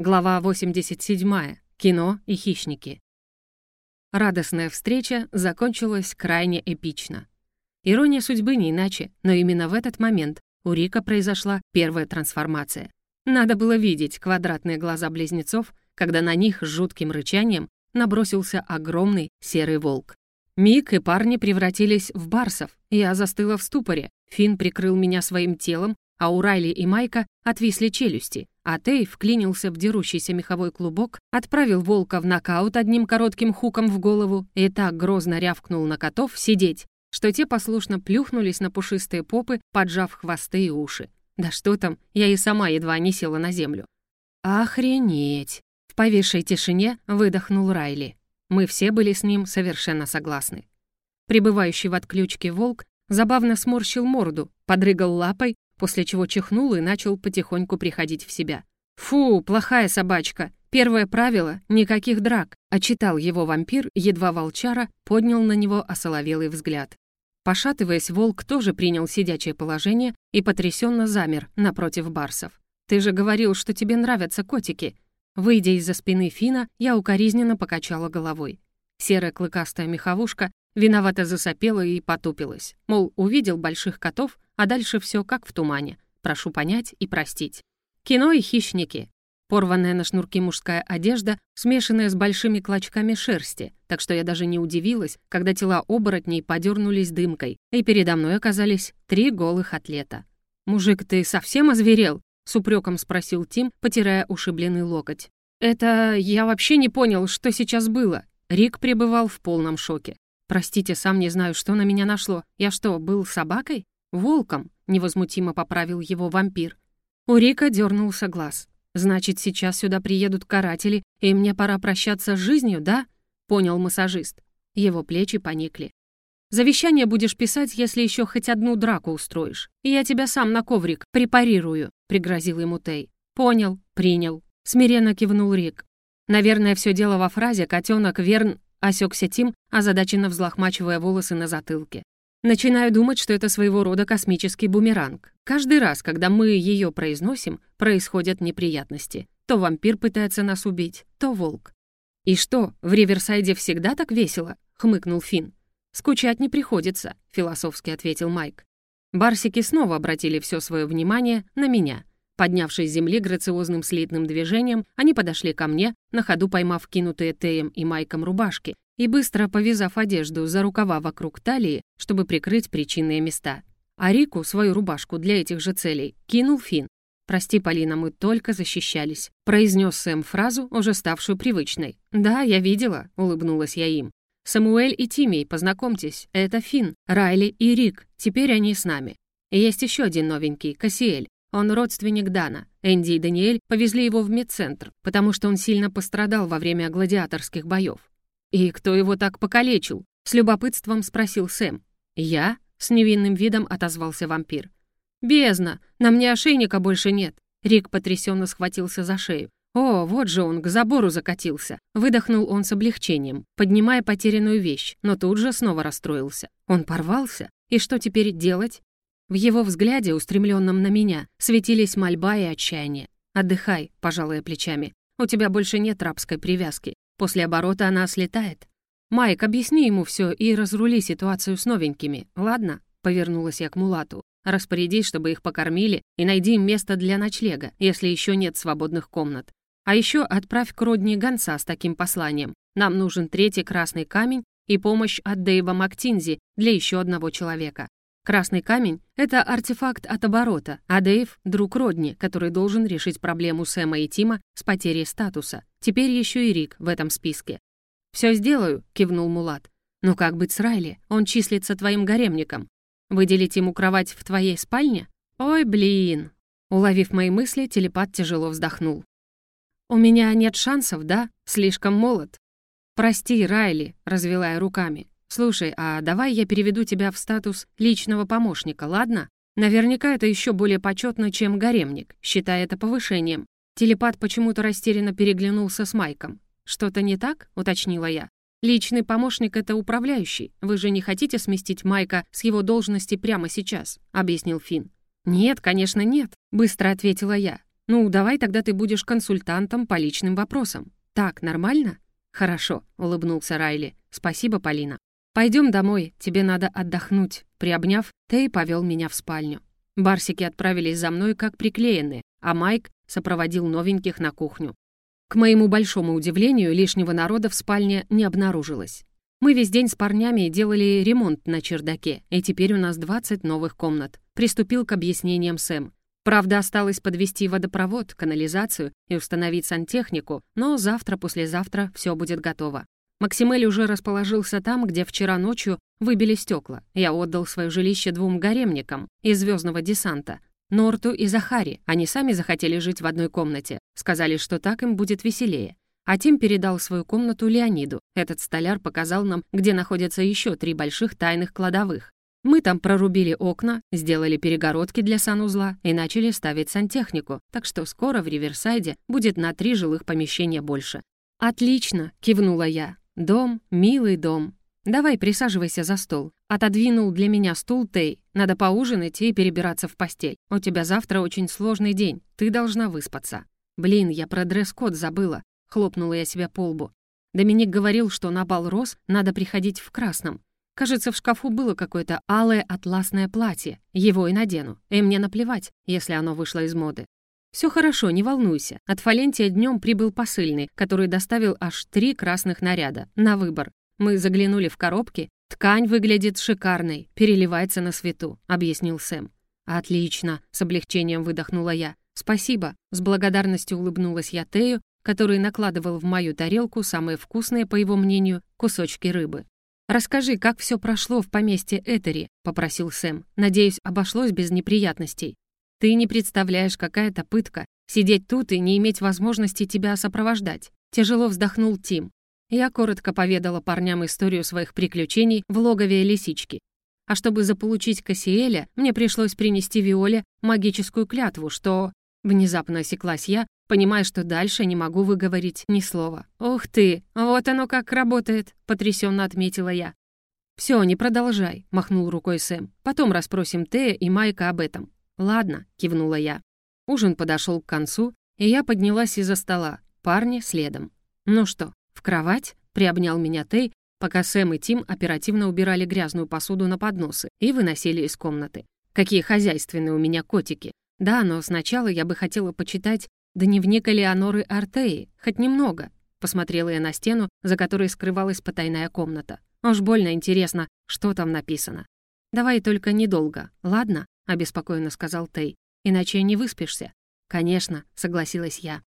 Глава 87. Кино и хищники. Радостная встреча закончилась крайне эпично. Ирония судьбы не иначе, но именно в этот момент у Рика произошла первая трансформация. Надо было видеть квадратные глаза близнецов, когда на них с жутким рычанием набросился огромный серый волк. Мик и парни превратились в барсов. Я застыла в ступоре. Финн прикрыл меня своим телом, а у Райли и Майка отвисли челюсти, а Тей вклинился в дерущийся меховой клубок, отправил волка в нокаут одним коротким хуком в голову и так грозно рявкнул на котов сидеть, что те послушно плюхнулись на пушистые попы, поджав хвосты и уши. Да что там, я и сама едва не села на землю. «Охренеть!» В повисшей тишине выдохнул Райли. Мы все были с ним совершенно согласны. Прибывающий в отключке волк забавно сморщил морду, подрыгал лапой, после чего чихнул и начал потихоньку приходить в себя. «Фу, плохая собачка! Первое правило — никаких драк!» — отчитал его вампир, едва волчара поднял на него осоловелый взгляд. Пошатываясь, волк тоже принял сидячее положение и потрясенно замер напротив барсов. «Ты же говорил, что тебе нравятся котики!» Выйдя из-за спины Фина, я укоризненно покачала головой. Серая клыкастая меховушка виновато засопела и потупилась. Мол, увидел больших котов, а дальше все как в тумане. Прошу понять и простить. Кино и хищники. Порванная на шнурке мужская одежда, смешанная с большими клочками шерсти, так что я даже не удивилась, когда тела оборотней подернулись дымкой, и передо мной оказались три голых атлета. «Мужик, ты совсем озверел?» — с упреком спросил Тим, потирая ушибленный локоть. «Это... я вообще не понял, что сейчас было». Рик пребывал в полном шоке. «Простите, сам не знаю, что на меня нашло. Я что, был собакой?» «Волком», — невозмутимо поправил его вампир. У Рика дернулся глаз. «Значит, сейчас сюда приедут каратели, и мне пора прощаться с жизнью, да?» — понял массажист. Его плечи поникли. «Завещание будешь писать, если еще хоть одну драку устроишь. И я тебя сам на коврик препарирую», — пригрозил ему Тей. «Понял, принял», — смиренно кивнул Рик. Наверное, все дело во фразе «котенок Верн» осекся Тим, озадаченно взлохмачивая волосы на затылке. Начинаю думать, что это своего рода космический бумеранг. Каждый раз, когда мы ее произносим, происходят неприятности. То вампир пытается нас убить, то волк. «И что, в Риверсайде всегда так весело?» — хмыкнул Финн. «Скучать не приходится», — философски ответил Майк. Барсики снова обратили все свое внимание на меня. Поднявшись с земли грациозным слитным движением, они подошли ко мне, на ходу поймав кинутые Теем и Майком рубашки, и быстро повязав одежду за рукава вокруг талии, чтобы прикрыть причинные места. А Рику, свою рубашку для этих же целей, кинул Фин. «Прости, Полина, мы только защищались», — произнес Сэм фразу, уже ставшую привычной. «Да, я видела», — улыбнулась я им. «Самуэль и Тимей, познакомьтесь, это Фин, Райли и Рик, теперь они с нами. Есть еще один новенький, Кассиэль. Он родственник Дана. Энди и Даниэль повезли его в медцентр, потому что он сильно пострадал во время гладиаторских боев. «И кто его так покалечил?» — с любопытством спросил Сэм. «Я?» — с невинным видом отозвался вампир. «Бездна! На мне ошейника больше нет!» Рик потрясенно схватился за шею. «О, вот же он, к забору закатился!» Выдохнул он с облегчением, поднимая потерянную вещь, но тут же снова расстроился. Он порвался? И что теперь делать? В его взгляде, устремленном на меня, светились мольба и отчаяние. «Отдыхай», — пожалуй, плечами. «У тебя больше нет рабской привязки. После оборота она слетает. «Майк, объясни ему все и разрули ситуацию с новенькими, ладно?» — повернулась я к Мулату. «Распорядись, чтобы их покормили, и найди им место для ночлега, если еще нет свободных комнат. А еще отправь к Родни гонца с таким посланием. Нам нужен третий красный камень и помощь от Дэйва Мактинзи для еще одного человека. Красный камень — это артефакт от оборота, а Дэйв — друг Родни, который должен решить проблему Сэма и Тима с потерей статуса. Теперь еще и Рик в этом списке. «Все сделаю», — кивнул Мулат. «Но как быть с Райли? Он числится твоим гаремником. Выделить ему кровать в твоей спальне? Ой, блин!» Уловив мои мысли, телепат тяжело вздохнул. «У меня нет шансов, да? Слишком молод». «Прости, Райли», — развела я руками. «Слушай, а давай я переведу тебя в статус личного помощника, ладно? Наверняка это еще более почетно, чем гаремник, считая это повышением». Телепат почему-то растерянно переглянулся с Майком. «Что-то не так?» — уточнила я. «Личный помощник — это управляющий. Вы же не хотите сместить Майка с его должности прямо сейчас?» — объяснил Финн. «Нет, конечно, нет», — быстро ответила я. «Ну, давай тогда ты будешь консультантом по личным вопросам. Так, нормально?» «Хорошо», — улыбнулся Райли. «Спасибо, Полина. Пойдем домой, тебе надо отдохнуть». Приобняв, Тей повел меня в спальню. Барсики отправились за мной как приклеенные, а Майк сопроводил новеньких на кухню. К моему большому удивлению, лишнего народа в спальне не обнаружилось. Мы весь день с парнями делали ремонт на чердаке, и теперь у нас 20 новых комнат. Приступил к объяснениям Сэм. Правда, осталось подвести водопровод, канализацию и установить сантехнику, но завтра-послезавтра все будет готово. Максимель уже расположился там, где вчера ночью выбили стекла. Я отдал свое жилище двум гаремникам из звездного десанта. Норту и Захари. Они сами захотели жить в одной комнате. Сказали, что так им будет веселее. А Тим передал свою комнату Леониду. Этот столяр показал нам, где находятся еще три больших тайных кладовых. Мы там прорубили окна, сделали перегородки для санузла и начали ставить сантехнику, так что скоро в Риверсайде будет на три жилых помещения больше. «Отлично!» — кивнула я. «Дом, милый дом. Давай присаживайся за стол». Отодвинул для меня стул Тей. Надо поужинать и перебираться в постель. У тебя завтра очень сложный день. Ты должна выспаться. Блин, я про дресс-код забыла. Хлопнула я себя по лбу. Доминик говорил, что на бал роз надо приходить в красном. Кажется, в шкафу было какое-то алое атласное платье. Его и надену. И мне наплевать, если оно вышло из моды. Все хорошо, не волнуйся. От Фалентия днем прибыл посыльный, который доставил аж три красных наряда. На выбор. Мы заглянули в коробки. Ткань выглядит шикарной, переливается на свету», — объяснил Сэм. «Отлично», — с облегчением выдохнула я. «Спасибо», — с благодарностью улыбнулась я Тею, который накладывал в мою тарелку самые вкусные, по его мнению, кусочки рыбы. «Расскажи, как все прошло в поместье Этери», — попросил Сэм. «Надеюсь, обошлось без неприятностей». «Ты не представляешь, какая это пытка — сидеть тут и не иметь возможности тебя сопровождать». Тяжело вздохнул Тим. Я коротко поведала парням историю своих приключений в логове лисички. А чтобы заполучить Кассиэля, мне пришлось принести Виоле магическую клятву, что... Внезапно осеклась я, понимая, что дальше не могу выговорить ни слова. «Ух ты, вот оно как работает», — потрясенно отметила я. «Все, не продолжай», — махнул рукой Сэм. «Потом расспросим Тея и Майка об этом». «Ладно», — кивнула я. Ужин подошел к концу, и я поднялась из-за стола, парни следом. «Ну что, в кровать?» — приобнял меня Тей, пока Сэм и Тим оперативно убирали грязную посуду на подносы и выносили из комнаты. «Какие хозяйственные у меня котики!» Да, но сначала я бы хотела почитать дневник Элеоноры Артеи, хоть немного. Посмотрела я на стену, за которой скрывалась потайная комната. Уж больно интересно, что там написано. «Давай только недолго, ладно?» — обеспокоенно сказал Тей. «Иначе не выспишься». «Конечно», — согласилась я.